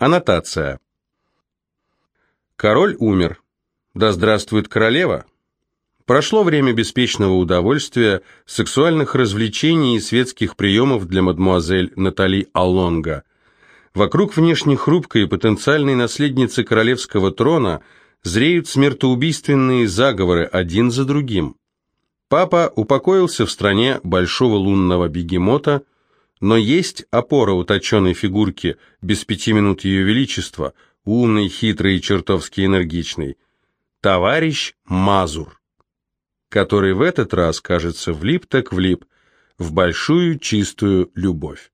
Аннотация. Король умер. Да здравствует королева! Прошло время беспечного удовольствия, сексуальных развлечений и светских приемов для мадмуазель Натали Аллонга. Вокруг внешне хрупкой и потенциальной наследницы королевского трона зреют смертоубийственные заговоры один за другим. Папа упокоился в стране большого лунного бегемота, но есть опора уточенной фигурки без пяти минут ее величества, умный, хитрый и чертовски энергичный. Товарищ Мазур который в этот раз, кажется, влип так влип в большую чистую любовь.